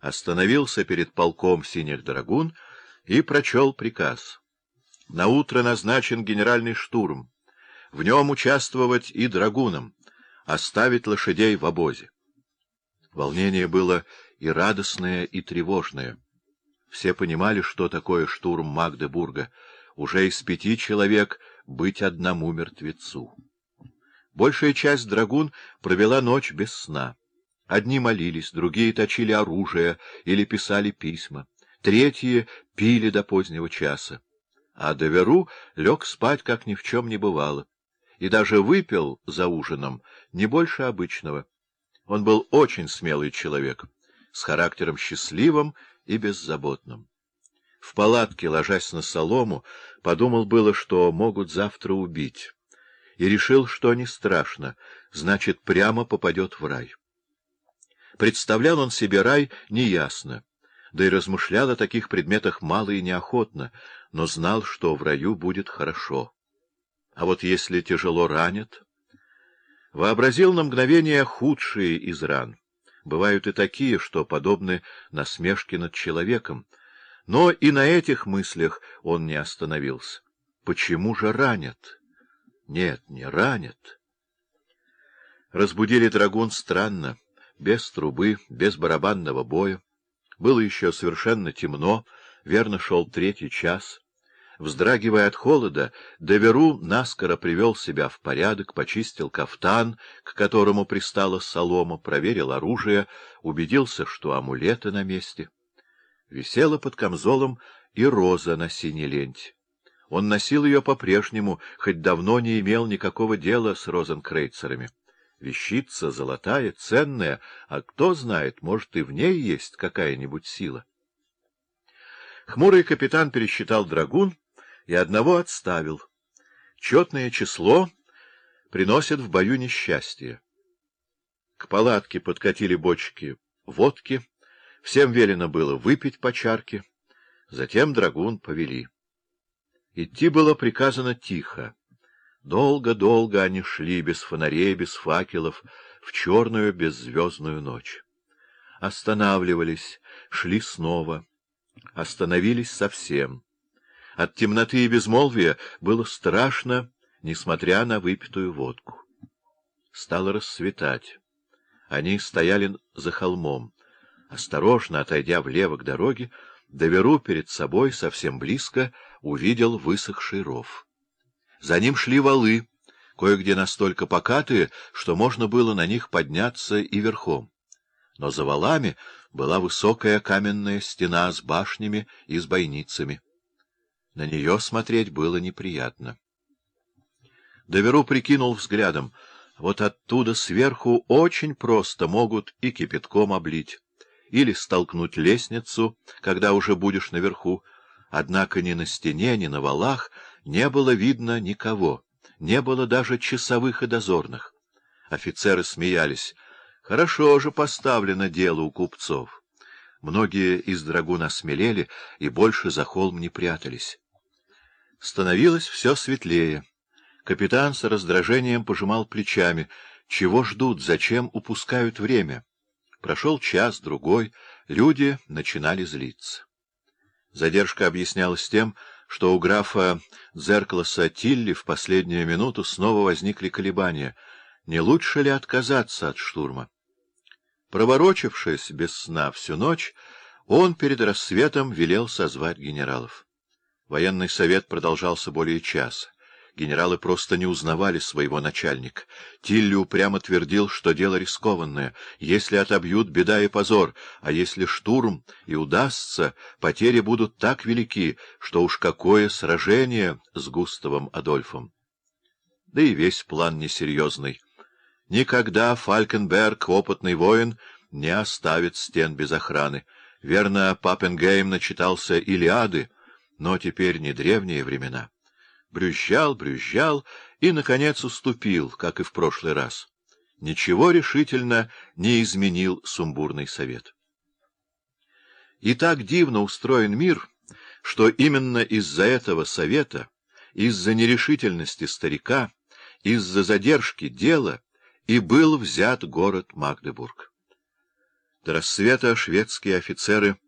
остановился перед полком синих драгун и прочел приказ. На утро назначен генеральный штурм. В нем участвовать и драгунам, оставить лошадей в обозе. Волнение было и радостное, и тревожное. Все понимали, что такое штурм Магдебурга. Уже из пяти человек быть одному мертвецу. Большая часть драгун провела ночь без сна. Одни молились, другие точили оружие или писали письма, третьи пили до позднего часа. А Деверу лег спать, как ни в чем не бывало, и даже выпил за ужином не больше обычного. Он был очень смелый человек, с характером счастливым и беззаботным. В палатке, ложась на солому, подумал было, что могут завтра убить, и решил, что не страшно, значит, прямо попадет в рай. Представлял он себе рай неясно, да и размышлял о таких предметах мало и неохотно, но знал, что в раю будет хорошо. А вот если тяжело ранят... Вообразил на мгновение худшие из ран. Бывают и такие, что подобны насмешке над человеком. Но и на этих мыслях он не остановился. Почему же ранят? Нет, не ранят. Разбудили драгун странно, без трубы, без барабанного боя. Было еще совершенно темно, верно шел третий час. Вздрагивая от холода, Деверу наскоро привел себя в порядок, почистил кафтан, к которому пристала солома, проверил оружие, убедился, что амулеты на месте. Висела под камзолом и роза на синей ленте. Он носил ее по-прежнему, хоть давно не имел никакого дела с розенкрейцерами. Вещица золотая, ценная, а кто знает, может, и в ней есть какая-нибудь сила. Хмурый капитан пересчитал драгун и одного отставил. Четное число приносит в бою несчастье. К палатке подкатили бочки водки, всем велено было выпить по чарке, затем драгун повели. Идти было приказано тихо. Долго-долго они шли без фонарей, без факелов, в черную беззвездную ночь. Останавливались, шли снова, остановились совсем. От темноты и безмолвия было страшно, несмотря на выпитую водку. Стало рассветать. Они стояли за холмом. Осторожно отойдя влево к дороге, Доверу перед собой, совсем близко, увидел высохший ров. За ним шли валы, кое-где настолько покатые, что можно было на них подняться и верхом. Но за валами была высокая каменная стена с башнями и с бойницами. На нее смотреть было неприятно. Доверу прикинул взглядом. Вот оттуда сверху очень просто могут и кипятком облить, или столкнуть лестницу, когда уже будешь наверху. Однако ни на стене, ни на валах не было видно никого, не было даже часовых и дозорных. Офицеры смеялись. Хорошо же поставлено дело у купцов. Многие из драгун осмелели и больше за холм не прятались. Становилось все светлее. Капитан с раздражением пожимал плечами. Чего ждут, зачем упускают время? Прошел час, другой, люди начинали злиться. Задержка объяснялась тем, что у графа Зеркласа Тилли в последнюю минуту снова возникли колебания. Не лучше ли отказаться от штурма? Проворочившись без сна всю ночь, он перед рассветом велел созвать генералов. Военный совет продолжался более часа. Генералы просто не узнавали своего начальника. Тилли упрямо твердил, что дело рискованное. Если отобьют, беда и позор, а если штурм и удастся, потери будут так велики, что уж какое сражение с Густавом Адольфом. Да и весь план несерьезный. Никогда Фалькенберг, опытный воин, не оставит стен без охраны. Верно, Паппенгейм начитался Илиады, но теперь не древние времена. Брюзжал, брюзжал и, наконец, уступил, как и в прошлый раз. Ничего решительно не изменил сумбурный совет. И так дивно устроен мир, что именно из-за этого совета, из-за нерешительности старика, из-за задержки дела, и был взят город Магдебург. До рассвета шведские офицеры